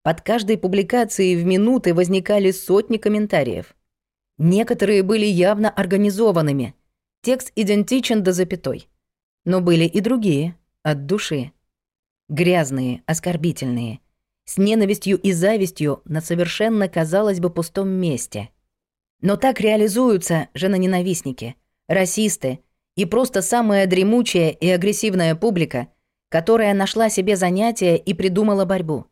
Под каждой публикацией в минуты возникали сотни комментариев. Некоторые были явно организованными. Текст идентичен до запятой. Но были и другие, от души. Грязные, оскорбительные, с ненавистью и завистью на совершенно, казалось бы, пустом месте. Но так реализуются женоненавистники, расисты и просто самая дремучая и агрессивная публика, которая нашла себе занятие и придумала борьбу.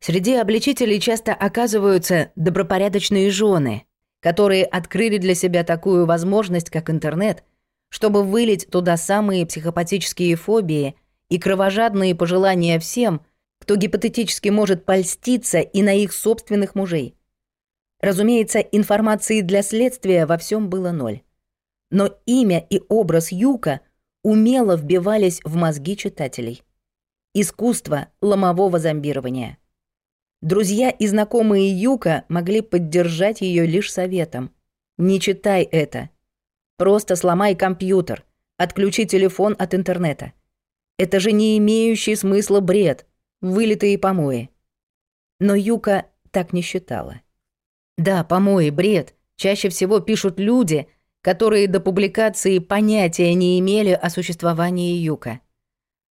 Среди обличителей часто оказываются добропорядочные жены, которые открыли для себя такую возможность, как интернет, чтобы вылить туда самые психопатические фобии и кровожадные пожелания всем – кто гипотетически может польститься и на их собственных мужей. Разумеется, информации для следствия во всем было ноль. Но имя и образ Юка умело вбивались в мозги читателей. Искусство ломового зомбирования. Друзья и знакомые Юка могли поддержать ее лишь советом. «Не читай это. Просто сломай компьютер, отключи телефон от интернета. Это же не имеющий смысла бред, вылитые помои. Но Юка так не считала. Да, помои — бред. Чаще всего пишут люди, которые до публикации понятия не имели о существовании Юка.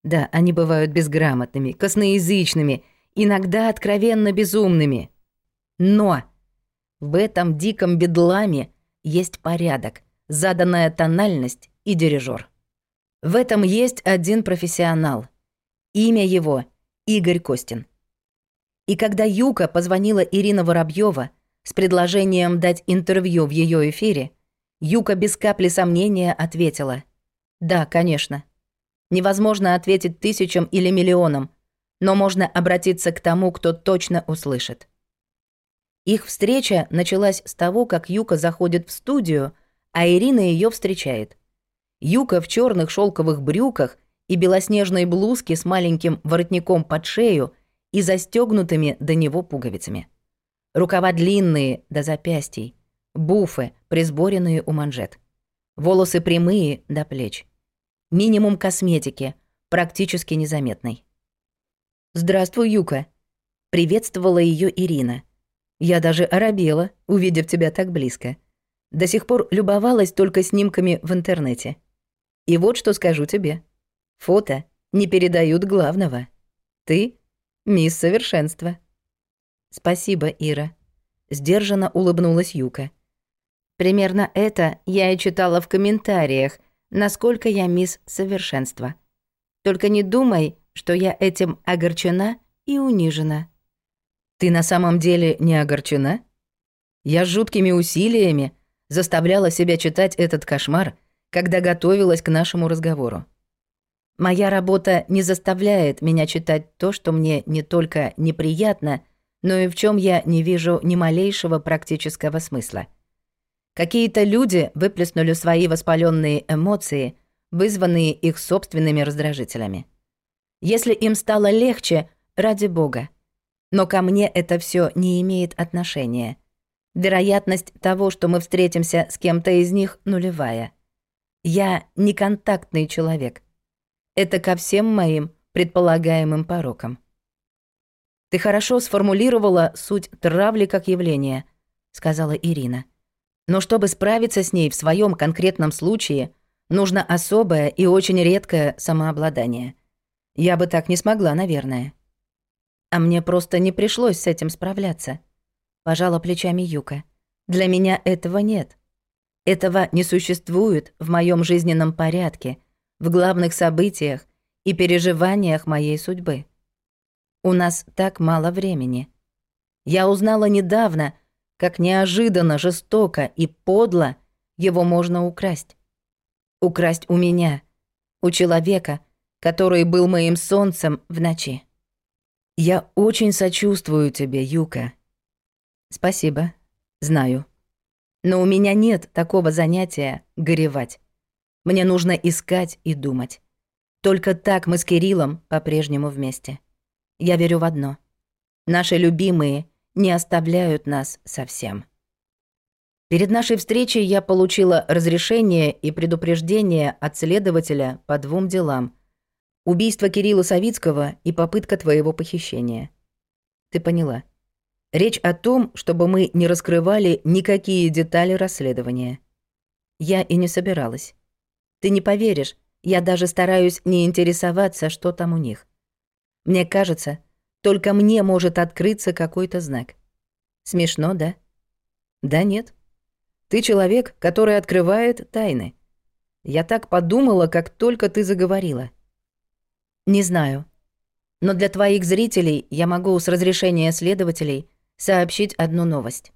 Да, они бывают безграмотными, косноязычными, иногда откровенно безумными. Но в этом диком бедламе есть порядок, заданная тональность и дирижер. В этом есть один профессионал. Имя его — Игорь Костин. И когда Юка позвонила Ирина Воробьева с предложением дать интервью в ее эфире, Юка без капли сомнения ответила. «Да, конечно. Невозможно ответить тысячам или миллионам, но можно обратиться к тому, кто точно услышит». Их встреча началась с того, как Юка заходит в студию, а Ирина ее встречает. Юка в черных шелковых брюках – и белоснежной блузки с маленьким воротником под шею и застегнутыми до него пуговицами. Рукава длинные до запястий, буфы, присборенные у манжет. Волосы прямые до плеч. Минимум косметики, практически незаметный. «Здравствуй, Юка», — приветствовала ее Ирина. «Я даже оробела, увидев тебя так близко. До сих пор любовалась только снимками в интернете. И вот что скажу тебе. Фото не передают главного. Ты — мисс совершенства. Спасибо, Ира. Сдержанно улыбнулась Юка. Примерно это я и читала в комментариях, насколько я мисс совершенства. Только не думай, что я этим огорчена и унижена. Ты на самом деле не огорчена? Я с жуткими усилиями заставляла себя читать этот кошмар, когда готовилась к нашему разговору. Моя работа не заставляет меня читать то, что мне не только неприятно, но и в чем я не вижу ни малейшего практического смысла. Какие-то люди выплеснули свои воспаленные эмоции, вызванные их собственными раздражителями. Если им стало легче, ради бога. Но ко мне это все не имеет отношения. Вероятность того, что мы встретимся с кем-то из них, нулевая. Я не контактный человек — не контактный человек. Это ко всем моим предполагаемым порокам. «Ты хорошо сформулировала суть травли как явление», — сказала Ирина. «Но чтобы справиться с ней в своем конкретном случае, нужно особое и очень редкое самообладание. Я бы так не смогла, наверное». «А мне просто не пришлось с этим справляться», — пожала плечами Юка. «Для меня этого нет. Этого не существует в моем жизненном порядке, в главных событиях и переживаниях моей судьбы. У нас так мало времени. Я узнала недавно, как неожиданно, жестоко и подло его можно украсть. Украсть у меня, у человека, который был моим солнцем в ночи. Я очень сочувствую тебе, Юка. Спасибо, знаю. Но у меня нет такого занятия горевать. Мне нужно искать и думать. Только так мы с Кириллом по-прежнему вместе. Я верю в одно. Наши любимые не оставляют нас совсем. Перед нашей встречей я получила разрешение и предупреждение от следователя по двум делам. Убийство Кирилла Савицкого и попытка твоего похищения. Ты поняла. Речь о том, чтобы мы не раскрывали никакие детали расследования. Я и не собиралась. Ты не поверишь, я даже стараюсь не интересоваться, что там у них. Мне кажется, только мне может открыться какой-то знак. Смешно, да? Да нет. Ты человек, который открывает тайны. Я так подумала, как только ты заговорила. Не знаю. Но для твоих зрителей я могу с разрешения следователей сообщить одну новость.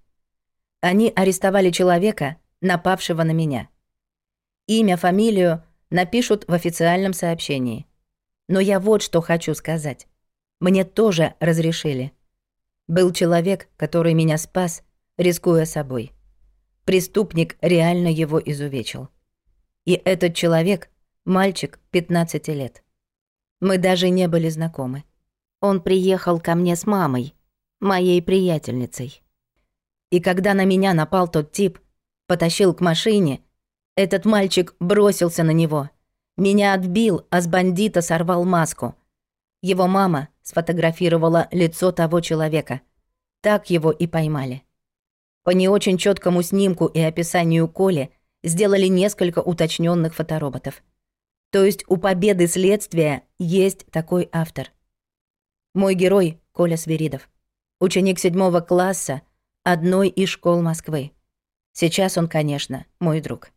Они арестовали человека, напавшего на меня. Имя, фамилию напишут в официальном сообщении. Но я вот что хочу сказать. Мне тоже разрешили. Был человек, который меня спас, рискуя собой. Преступник реально его изувечил. И этот человек — мальчик 15 лет. Мы даже не были знакомы. Он приехал ко мне с мамой, моей приятельницей. И когда на меня напал тот тип, потащил к машине, Этот мальчик бросился на него. Меня отбил, а с бандита сорвал маску. Его мама сфотографировала лицо того человека. Так его и поймали. По не очень четкому снимку и описанию Коли сделали несколько уточненных фотороботов. То есть у победы следствия есть такой автор. Мой герой — Коля Свиридов. Ученик седьмого класса одной из школ Москвы. Сейчас он, конечно, мой друг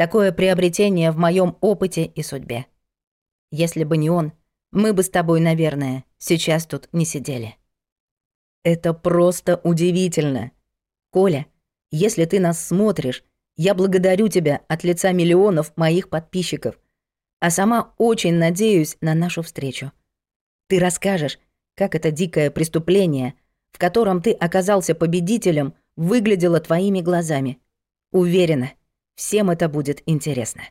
такое приобретение в моем опыте и судьбе. Если бы не он, мы бы с тобой, наверное, сейчас тут не сидели. Это просто удивительно. Коля, если ты нас смотришь, я благодарю тебя от лица миллионов моих подписчиков, а сама очень надеюсь на нашу встречу. Ты расскажешь, как это дикое преступление, в котором ты оказался победителем, выглядело твоими глазами. Уверена, всем это будет интересно.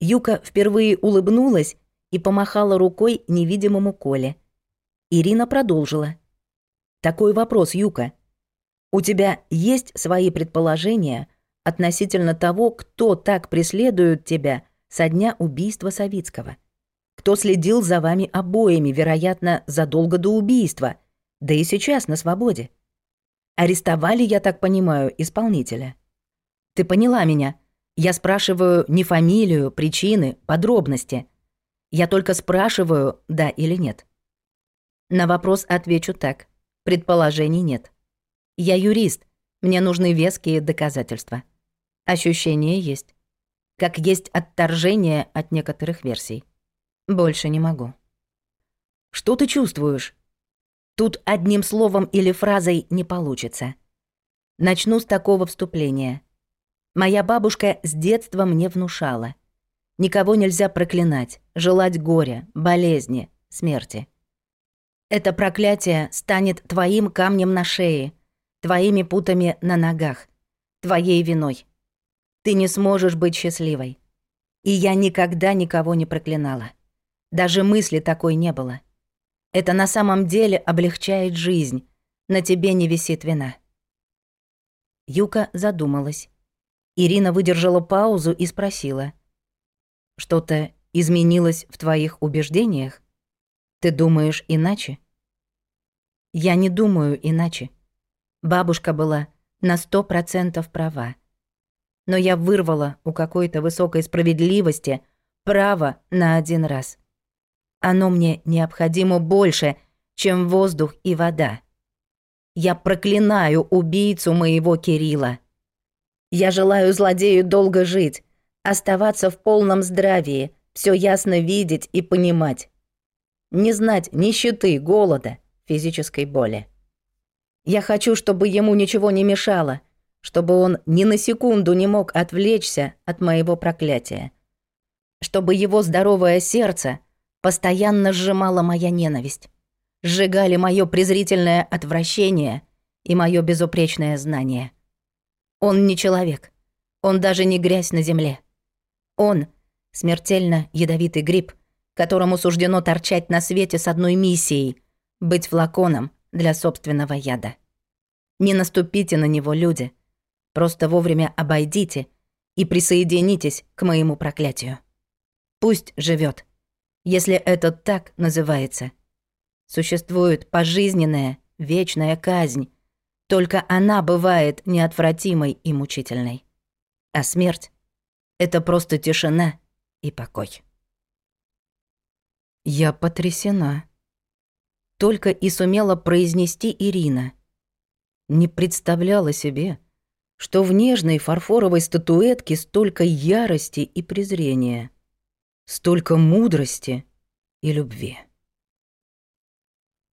Юка впервые улыбнулась и помахала рукой невидимому Коле. Ирина продолжила. «Такой вопрос, Юка. У тебя есть свои предположения относительно того, кто так преследует тебя со дня убийства Савицкого? Кто следил за вами обоими, вероятно, задолго до убийства, да и сейчас на свободе? Арестовали, я так понимаю, исполнителя. Ты поняла меня? Я спрашиваю не фамилию, причины, подробности. Я только спрашиваю, да или нет. На вопрос отвечу так. Предположений нет. Я юрист. Мне нужны веские доказательства. Ощущение есть. Как есть отторжение от некоторых версий. Больше не могу. Что ты чувствуешь? Тут одним словом или фразой не получится. Начну с такого вступления. Моя бабушка с детства мне внушала. Никого нельзя проклинать, желать горя, болезни, смерти. Это проклятие станет твоим камнем на шее, твоими путами на ногах, твоей виной. Ты не сможешь быть счастливой. И я никогда никого не проклинала. Даже мысли такой не было. Это на самом деле облегчает жизнь. На тебе не висит вина. Юка задумалась. Ирина выдержала паузу и спросила. «Что-то изменилось в твоих убеждениях? Ты думаешь иначе?» «Я не думаю иначе. Бабушка была на сто процентов права. Но я вырвала у какой-то высокой справедливости право на один раз. Оно мне необходимо больше, чем воздух и вода. Я проклинаю убийцу моего Кирилла». Я желаю злодею долго жить, оставаться в полном здравии, все ясно видеть и понимать. Не знать нищеты, голода, физической боли. Я хочу, чтобы ему ничего не мешало, чтобы он ни на секунду не мог отвлечься от моего проклятия. Чтобы его здоровое сердце постоянно сжимала моя ненависть, сжигали мое презрительное отвращение и мое безупречное знание. Он не человек. Он даже не грязь на земле. Он — смертельно ядовитый гриб, которому суждено торчать на свете с одной миссией — быть флаконом для собственного яда. Не наступите на него, люди. Просто вовремя обойдите и присоединитесь к моему проклятию. Пусть живет, если это так называется. Существует пожизненная, вечная казнь, только она бывает неотвратимой и мучительной. А смерть — это просто тишина и покой. «Я потрясена», — только и сумела произнести Ирина. Не представляла себе, что в нежной фарфоровой статуэтке столько ярости и презрения, столько мудрости и любви.